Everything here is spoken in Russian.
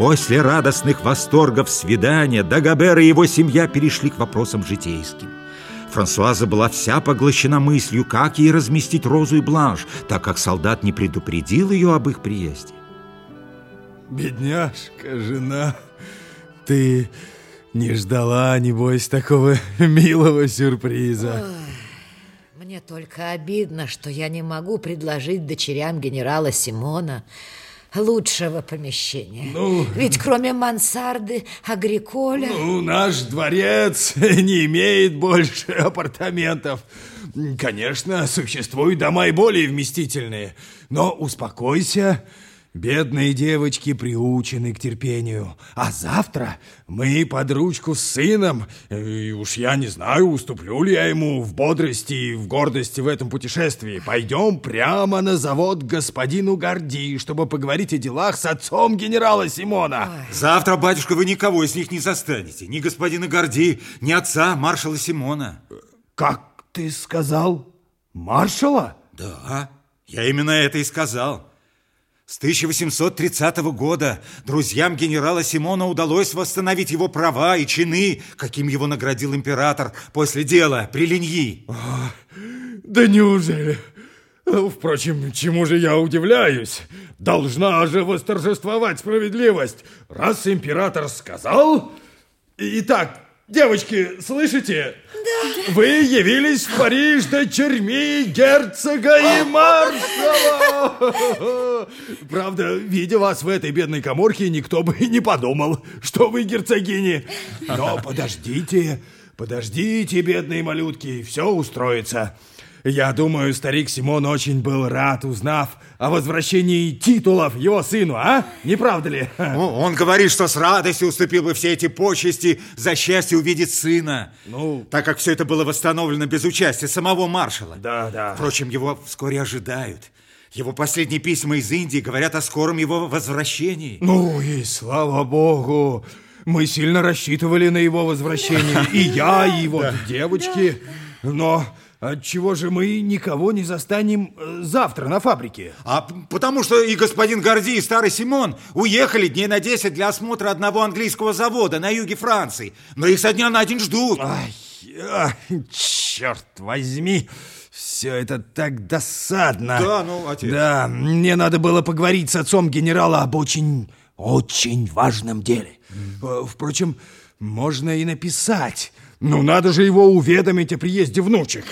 После радостных восторгов свидания Дагобер и его семья перешли к вопросам житейским. Франсуаза была вся поглощена мыслью, как ей разместить Розу и Бланш, так как солдат не предупредил ее об их приезде. Бедняжка, жена, ты не ждала, небось, такого милого сюрприза. Ой, мне только обидно, что я не могу предложить дочерям генерала Симона лучшего помещения. Ну, Ведь кроме мансарды, агриколя... Ну, наш дворец не имеет больше апартаментов. Конечно, существуют дома и более вместительные, но успокойся, Бедные девочки приучены к терпению. А завтра мы под ручку с сыном, и уж я не знаю, уступлю ли я ему в бодрости и в гордости в этом путешествии. Пойдем прямо на завод к господину Горди, чтобы поговорить о делах с отцом генерала Симона. Завтра, батюшка, вы никого из них не застанете. Ни господина Горди, ни отца маршала Симона. Как ты сказал? Маршала? Да, я именно это и сказал. С 1830 года друзьям генерала Симона удалось восстановить его права и чины, каким его наградил император после дела при Линьи. да неужели? Впрочем, чему же я удивляюсь? Должна же восторжествовать справедливость. Раз император сказал... Итак, девочки, слышите? Вы явились в Париж дочерьми герцога и маршала. Правда, видя вас в этой бедной коморке, никто бы не подумал, что вы герцогини. Но подождите, подождите, бедные малютки, все устроится. Я думаю, старик Симон очень был рад, узнав о возвращении титулов его сыну, а? Не правда ли? Он говорит, что с радостью уступил бы все эти почести за счастье увидеть сына. Ну, так как все это было восстановлено без участия самого маршала. Да, да. Впрочем, его вскоре ожидают. Его последние письма из Индии говорят о скором его возвращении. Ну и слава богу. Мы сильно рассчитывали на его возвращение. И я, и его девочки. Но Отчего же мы никого не застанем э, завтра на фабрике? А потому что и господин Горди, и старый Симон уехали дней на 10 для осмотра одного английского завода на юге Франции. Но их со дня на день ждут. Ай, ай черт возьми. Все это так досадно. Да, ну, отец. Да, мне надо было поговорить с отцом генерала об очень, очень важном деле. Mm. Впрочем, можно и написать. Ну, надо же его уведомить о приезде внучек.